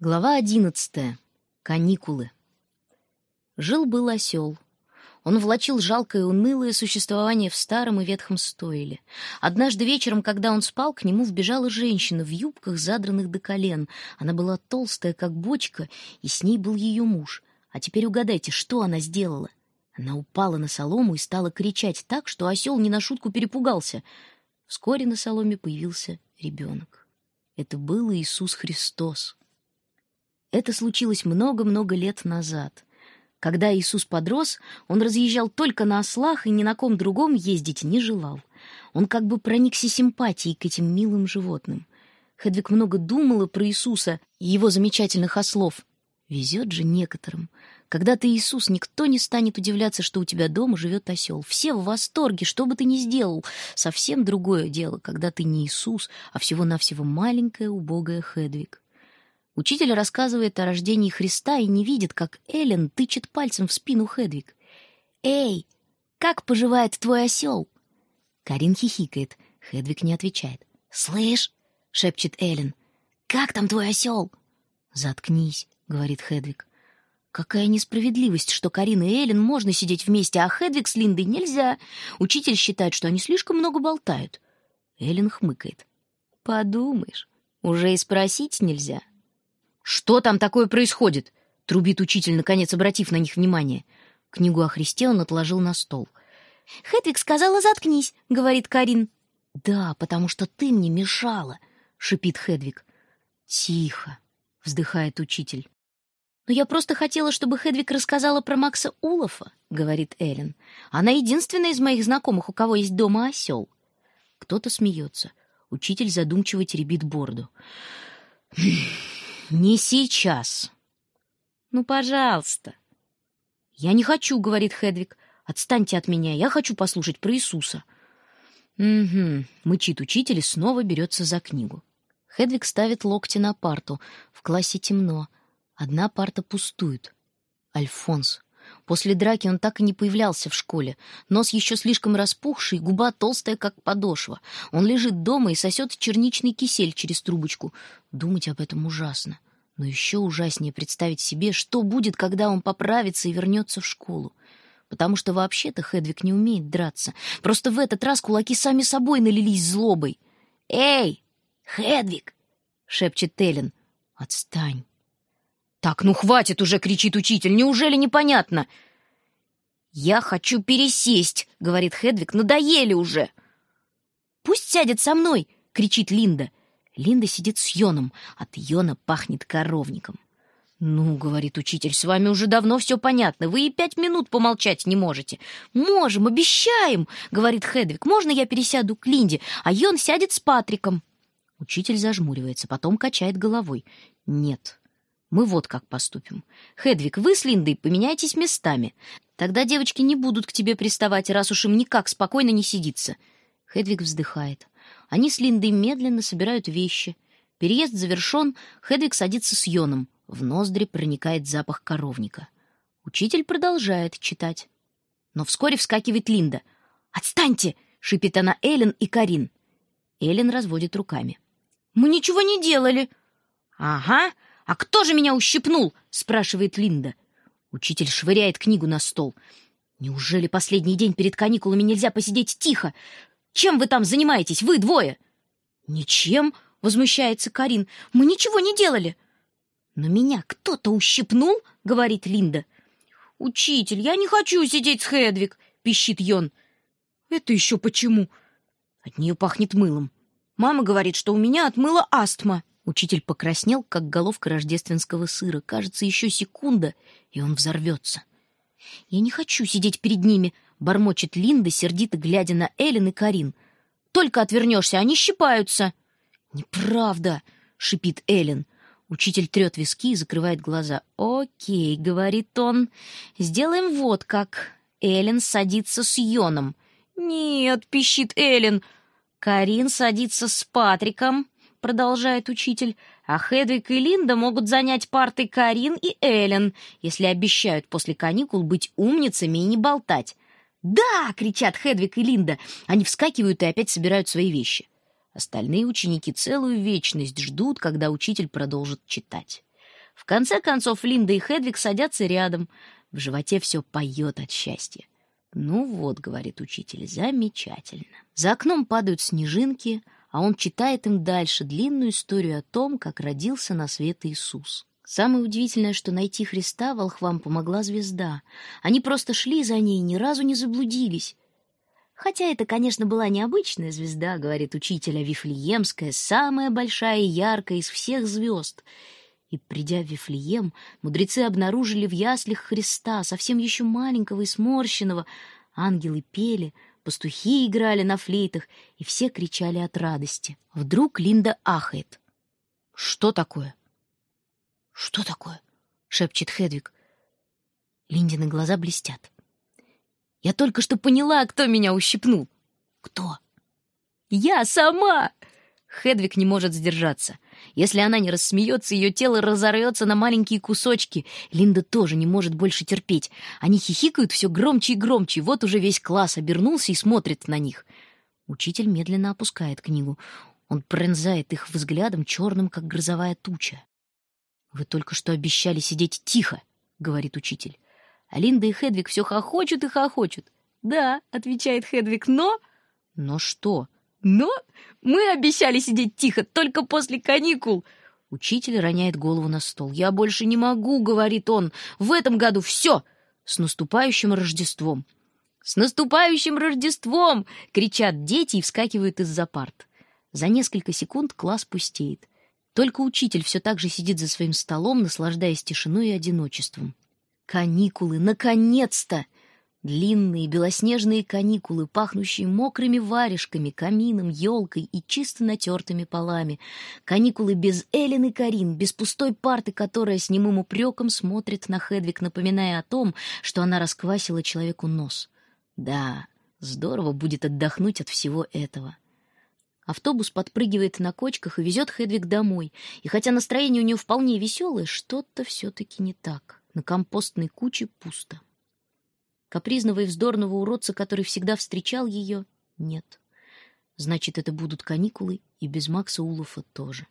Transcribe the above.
Глава одиннадцатая. Каникулы. Жил-был осел. Он влачил жалкое и унылое существование в старом и ветхом стойле. Однажды вечером, когда он спал, к нему вбежала женщина в юбках, задранных до колен. Она была толстая, как бочка, и с ней был ее муж. А теперь угадайте, что она сделала? Она упала на солому и стала кричать так, что осел не на шутку перепугался. Вскоре на соломе появился ребенок. Это был Иисус Христос. Это случилось много-много лет назад. Когда Иисус подрос, он разъезжал только на ослах и ни на ком другом ездить не желал. Он как бы проникся симпатией к этим милым животным. Хедвиг много думала про Иисуса и его замечательных ослов. Везет же некоторым. Когда ты Иисус, никто не станет удивляться, что у тебя дома живет осел. Все в восторге, что бы ты ни сделал. Совсем другое дело, когда ты не Иисус, а всего-навсего маленькая убогая Хедвиг. Учитель рассказывает о рождении Христа и не видит, как Эллен тычет пальцем в спину Хедвиг. «Эй, как поживает твой осел?» Карин хихикает. Хедвиг не отвечает. «Слышь!» — шепчет Эллен. «Как там твой осел?» «Заткнись», — говорит Хедвиг. Какая несправедливость, что Карин и Эллен можно сидеть вместе, а Хедвиг с Линдой нельзя. Учитель считает, что они слишком много болтают. Эллен хмыкает. Подумаешь, уже и спросить нельзя. «Что там такое происходит?» — трубит учитель, наконец обратив на них внимание. Книгу о Христе он отложил на стол. «Хедвиг сказала, заткнись», — говорит Карин. «Да, потому что ты мне мешала», — шипит Хедвиг. «Тихо», — вздыхает учитель. «Но я просто хотела, чтобы Хедвиг рассказала про Макса Улафа», — говорит Эллен. «Она единственная из моих знакомых, у кого есть дома осел». Кто-то смеется. Учитель задумчиво теребит бороду. Не сейчас. Ну, пожалуйста. Я не хочу, говорит Хедвиг. Отстаньте от меня, я хочу послушать про Иисуса. Угу, мычит учитель и снова берется за книгу. Хедвиг ставит локти на парту. В классе темно. Одна парта пустует. Альфонс. После драки он так и не появлялся в школе. Нос еще слишком распухший, губа толстая, как подошва. Он лежит дома и сосет черничный кисель через трубочку. Думать об этом ужасно. Но еще ужаснее представить себе, что будет, когда он поправится и вернется в школу. Потому что вообще-то Хедвиг не умеет драться. Просто в этот раз кулаки сами собой налились злобой. «Эй, Хедвиг!» — шепчет Эллен. «Отстань!» «Так, ну хватит уже!» — кричит учитель. «Неужели непонятно?» «Я хочу пересесть!» — говорит Хедвиг. «Надоели уже!» «Пусть сядет со мной!» — кричит Линда. Линда сидит с Йоном. От Йона пахнет коровником. «Ну, — говорит учитель, — с вами уже давно все понятно. Вы и пять минут помолчать не можете». «Можем, обещаем!» — говорит Хедвиг. «Можно я пересяду к Линде, а Йон сядет с Патриком?» Учитель зажмуривается, потом качает головой. «Нет, мы вот как поступим. Хедвиг, вы с Линдой поменяйтесь местами. Тогда девочки не будут к тебе приставать, раз уж им никак спокойно не сидится». Хедвиг вздыхает. Они с Линдой медленно собирают вещи. Переезд завершен, Хедвиг садится с Йоном. В ноздри проникает запах коровника. Учитель продолжает читать. Но вскоре вскакивает Линда. «Отстаньте!» — шипит она Эллен и Карин. Эллен разводит руками. «Мы ничего не делали!» «Ага! А кто же меня ущипнул?» — спрашивает Линда. Учитель швыряет книгу на стол. «Неужели последний день перед каникулами нельзя посидеть тихо? Чем вы там занимаетесь, вы двое?» «Ничем», — возмущается Карин. «Мы ничего не делали». «Но меня кто-то ущипнул?» — говорит Линда. «Учитель, я не хочу сидеть с Хедвиг», — пищит Йон. «Это еще почему?» От нее пахнет мылом. Мама говорит, что у меня от мыла астма. Учитель покраснел, как головка рождественского сыра. Кажется, еще секунда, и он взорвется. «Я не хочу сидеть перед ними», — бормочет Линда, сердито глядя на Эллен и Карин. «Только отвернешься, они щипаются». «Неправда», — шипит Эллен. Учитель трет виски и закрывает глаза. «Окей», — говорит он, — «сделаем вот как. Эллен садится с Йоном». «Нет», — пищит Эллен. «Карин садится с Патриком», — продолжает учитель. «А Хедвиг и Линда могут занять парты Карин и Эллен, если обещают после каникул быть умницами и не болтать. «Да!» — кричат Хедвиг и Линда. Они вскакивают и опять собирают свои вещи. Остальные ученики целую вечность ждут, когда учитель продолжит читать. В конце концов Линда и Хедвиг садятся рядом. В животе все поет от счастья. «Ну вот», — говорит учитель, — «замечательно». За окном падают снежинки, а он читает им дальше длинную историю о том, как родился на свет Иисус. Самое удивительное, что найти Христа волхвам помогла звезда. Они просто шли за ней, ни разу не заблудились. Хотя это, конечно, была необычная звезда, говорит учитель, а Вифлеемская, самая большая и яркая из всех звезд. И, придя в Вифлеем, мудрецы обнаружили в яслях Христа, совсем еще маленького и сморщенного. Ангелы пели, пастухи играли на флейтах, и все кричали от радости. Вдруг Линда ахает. «Что такое?» «Что такое?» — шепчет Хедвиг. Линдины глаза блестят. «Я только что поняла, кто меня ущипнул». «Кто?» «Я сама!» Хедвиг не может сдержаться. Если она не рассмеется, ее тело разорвется на маленькие кусочки. Линда тоже не может больше терпеть. Они хихикают все громче и громче. Вот уже весь класс обернулся и смотрит на них. Учитель медленно опускает книгу. Он пронзает их взглядом, черным, как грозовая туча. «Вы только что обещали сидеть тихо», — говорит учитель. А Линда и Хедвиг все хохочут и хохочут. «Да», — отвечает Хедвиг, — «но...» «Но что?» «Но мы обещали сидеть тихо только после каникул». Учитель роняет голову на стол. «Я больше не могу», — говорит он. «В этом году все! С наступающим Рождеством!» «С наступающим Рождеством!» — кричат дети и вскакивают из-за парт. За несколько секунд класс пустеет. Только учитель все так же сидит за своим столом, наслаждаясь тишиной и одиночеством. Каникулы, наконец-то! Длинные белоснежные каникулы, пахнущие мокрыми варежками, камином, елкой и чисто натертыми полами. Каникулы без Эллен и Карин, без пустой парты, которая с немым упреком смотрит на Хедвиг, напоминая о том, что она расквасила человеку нос. Да, здорово будет отдохнуть от всего этого. Автобус подпрыгивает на кочках и везет Хедвиг домой. И хотя настроение у нее вполне веселое, что-то все-таки не так. На компостной куче пусто. Капризного и вздорного уродца, который всегда встречал ее, нет. Значит, это будут каникулы, и без Макса Улуфа тоже.